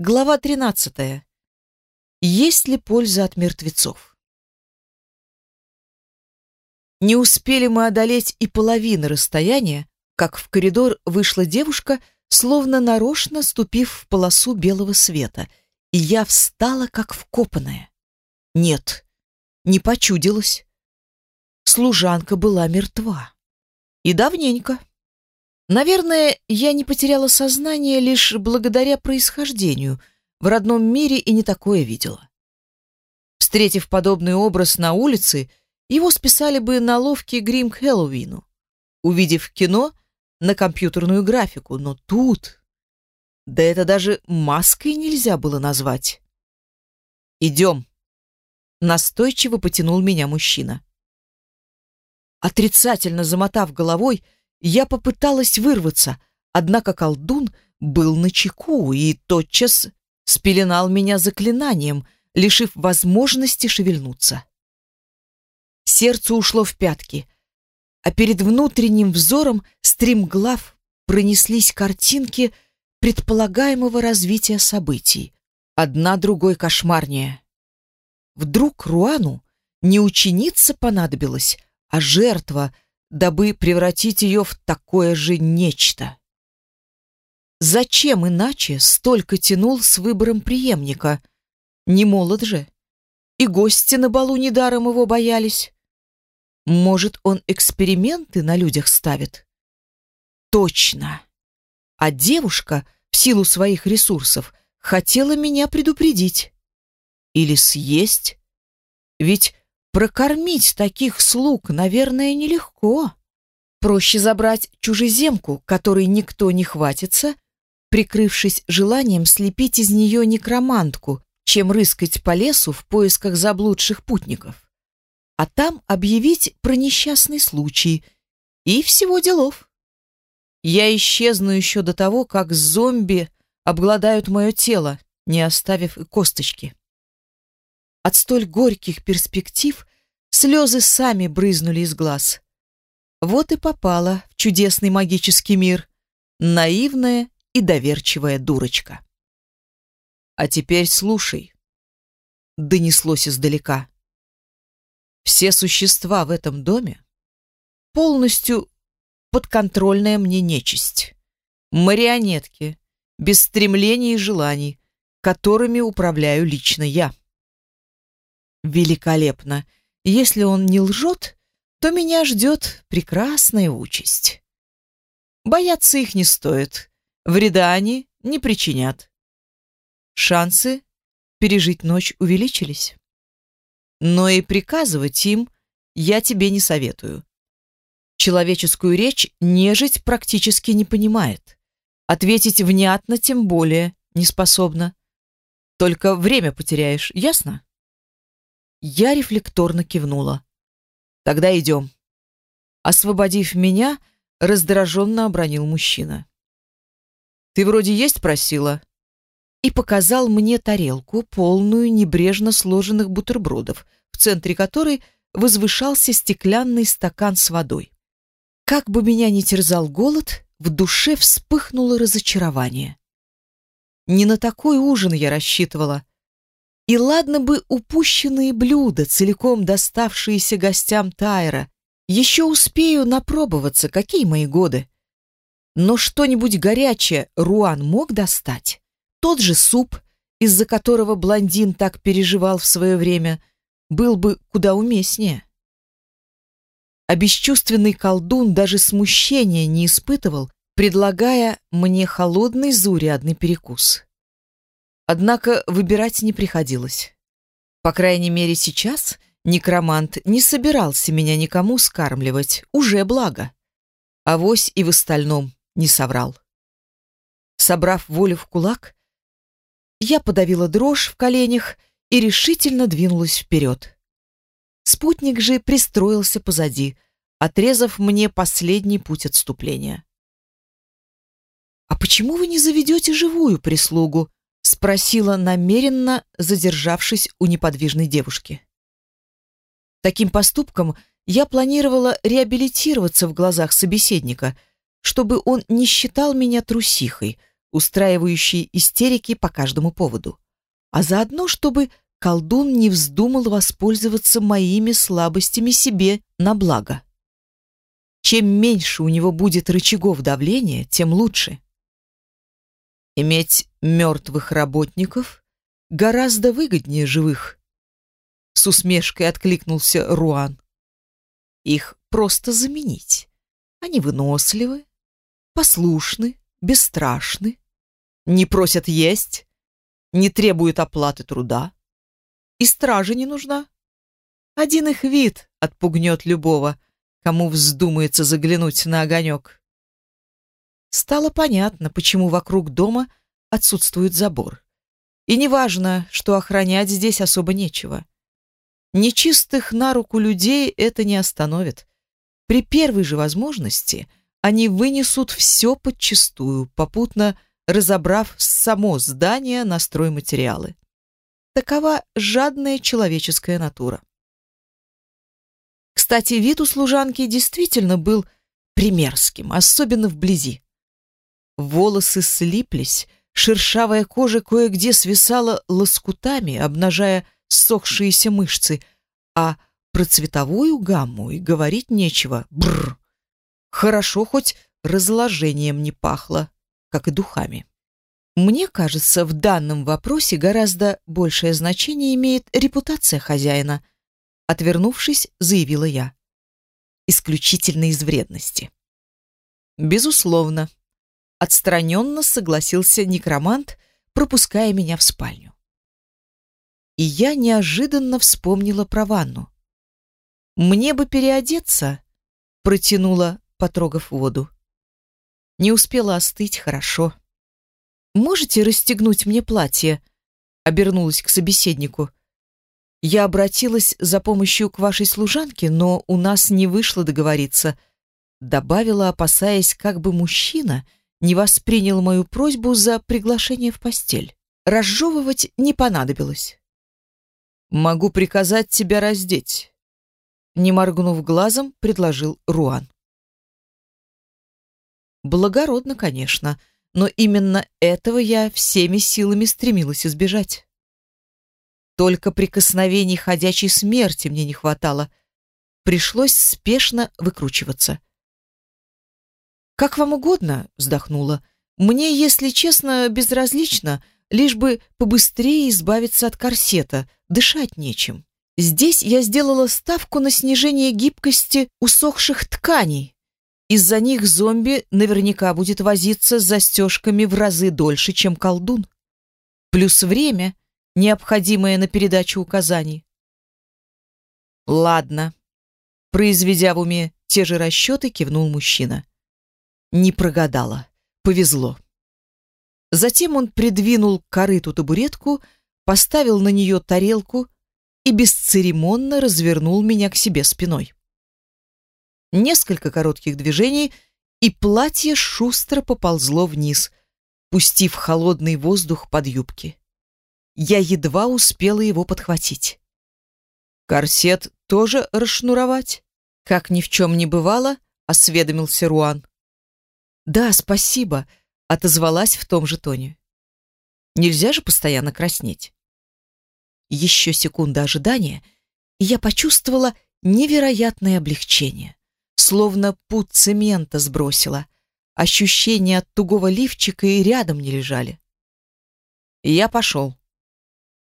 Глава 13. Есть ли польза от мертвецов? Не успели мы одолеть и половины расстояния, как в коридор вышла девушка, словно нарочно ступив в полосу белого света, и я встала как вкопанная. Нет, не почудилась. Служанка была мертва. И давненько. Наверное, я не потеряла сознание лишь благодаря происхождению. В родном мире и не такое видела. Встретив подобный образ на улице, его списали бы на ловкий грим к Хэллоуину. Увидев кино, на компьютерную графику, но тут... Да это даже маской нельзя было назвать. «Идем», — настойчиво потянул меня мужчина. Отрицательно замотав головой, я попыталась вырваться, однако колдун был на чеку и тотчас спеленал меня заклинанием, лишив возможности шевельнуться. Сердце ушло в пятки, а перед внутренним взором стримглав пронеслись картинки предполагаемого развития событий, одна другой кошмарнее. Вдруг Руану не ученица понадобилась, а жертва — дабы превратить ее в такое же нечто. Зачем иначе столько тянул с выбором преемника? Не молод же. И гости на балу недаром его боялись. Может, он эксперименты на людях ставит? Точно. А девушка, в силу своих ресурсов, хотела меня предупредить. Или съесть. Ведь Прокормить таких слуг, наверное, нелегко. Проще забрать чужеземку, которой никто не хватится, прикрывшись желанием слепить из нее некромантку, чем рыскать по лесу в поисках заблудших путников. А там объявить про несчастный случай. И всего делов. Я исчезну еще до того, как зомби обгладают мое тело, не оставив и косточки. От столь горьких перспектив слезы сами брызнули из глаз. Вот и попала в чудесный магический мир, наивная и доверчивая дурочка. «А теперь слушай», — донеслось издалека. «Все существа в этом доме полностью подконтрольная мне нечисть, марионетки, без стремлений и желаний, которыми управляю лично я». Великолепно. Если он не лжет, то меня ждет прекрасная участь. Бояться их не стоит. Вреда они не причинят. Шансы пережить ночь увеличились. Но и приказывать им я тебе не советую. Человеческую речь нежить практически не понимает. Ответить внятно тем более не способна. Только время потеряешь, ясно? Я рефлекторно кивнула. «Тогда идем». Освободив меня, раздраженно обронил мужчина. «Ты вроде есть просила?» И показал мне тарелку, полную небрежно сложенных бутербродов, в центре которой возвышался стеклянный стакан с водой. Как бы меня ни терзал голод, в душе вспыхнуло разочарование. Не на такой ужин я рассчитывала, и ладно бы упущенные блюда, целиком доставшиеся гостям Тайра. Еще успею напробоваться, какие мои годы. Но что-нибудь горячее Руан мог достать. Тот же суп, из-за которого блондин так переживал в свое время, был бы куда уместнее. А бесчувственный колдун даже смущения не испытывал, предлагая мне холодный заурядный перекус. Однако выбирать не приходилось. По крайней мере, сейчас некромант не собирался меня никому скармливать, уже благо. Авось и в остальном не соврал. Собрав волю в кулак, я подавила дрожь в коленях и решительно двинулась вперед. Спутник же пристроился позади, отрезав мне последний путь отступления. «А почему вы не заведете живую прислугу?» Спросила намеренно, задержавшись у неподвижной девушки. Таким поступком я планировала реабилитироваться в глазах собеседника, чтобы он не считал меня трусихой, устраивающий истерики по каждому поводу, а заодно, чтобы колдун не вздумал воспользоваться моими слабостями себе на благо. Чем меньше у него будет рычагов давления, тем лучше. Иметь мертвых работников гораздо выгоднее живых. С усмешкой откликнулся Руан. Их просто заменить. Они выносливы, послушны, бесстрашны, не просят есть, не требуют оплаты труда. И стража не нужна. Один их вид отпугнет любого, кому вздумается заглянуть на огонек. Стало понятно, почему вокруг дома отсутствует забор. И неважно, что охранять здесь особо нечего. Нечистых на руку людей это не остановит. При первой же возможности они вынесут все подчистую, попутно разобрав само здание на стройматериалы. Такова жадная человеческая натура. Кстати, вид у служанки действительно был примерским, особенно вблизи. Волосы слиплись, шершавая кожа кое-где свисала лоскутами, обнажая ссохшиеся мышцы, а про цветовую гамму и говорить нечего. Бррр. Хорошо хоть разложением не пахло, как и духами. Мне кажется, в данном вопросе гораздо большее значение имеет репутация хозяина, отвернувшись, заявила я. Исключительно из вредности. Безусловно, отстраненно согласился некромант, пропуская меня в спальню. И я неожиданно вспомнила про ванну. Мне бы переодеться, протянула, потрогав воду. Не успела остыть, хорошо. Можете расстегнуть мне платье? Обернулась к собеседнику. Я обратилась за помощью к вашей служанке, но у нас не вышло договориться. Добавила, опасаясь, как бы мужчина не воспринял мою просьбу за приглашение в постель. Разжевывать не понадобилось. Могу приказать тебя раздеть не моргнув глазом, предложил Руан. Благородно, конечно, но именно этого я всеми силами стремилась избежать. Только прикосновений ходячей смерти мне не хватало. Пришлось спешно выкручиваться. «Как вам угодно», — вздохнула. «Мне, если честно, безразлично, лишь бы побыстрее избавиться от корсета, дышать нечем». Здесь я сделала ставку на снижение гибкости усохших тканей. Из-за них зомби наверняка будет возиться с застежками в разы дольше, чем колдун. Плюс время, необходимое на передачу указаний. Ладно. Произведя в уме те же расчеты, кивнул мужчина. Не прогадала. Повезло. Затем он придвинул к корыту табуретку, поставил на нее тарелку, и бесцеремонно развернул меня к себе спиной. Несколько коротких движений, и платье шустро поползло вниз, пустив холодный воздух под юбки. Я едва успела его подхватить. «Корсет тоже расшнуровать?» Как ни в чем не бывало, осведомился Руан. «Да, спасибо», — отозвалась в том же тоне. «Нельзя же постоянно краснеть». Еще секунда ожидания, и я почувствовала невероятное облегчение. Словно путь цемента сбросила. Ощущения от тугого лифчика и рядом не лежали. Я пошел.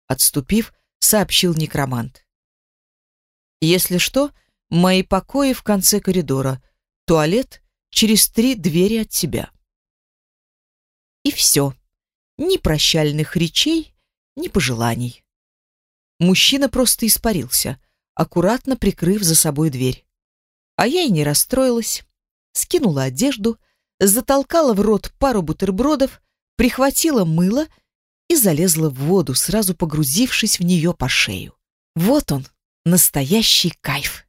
Отступив, сообщил некромант. Если что, мои покои в конце коридора, туалет через три двери от тебя. И все. Ни прощальных речей, ни пожеланий. Мужчина просто испарился, аккуратно прикрыв за собой дверь. А я и не расстроилась. Скинула одежду, затолкала в рот пару бутербродов, прихватила мыло и залезла в воду, сразу погрузившись в нее по шею. Вот он, настоящий кайф.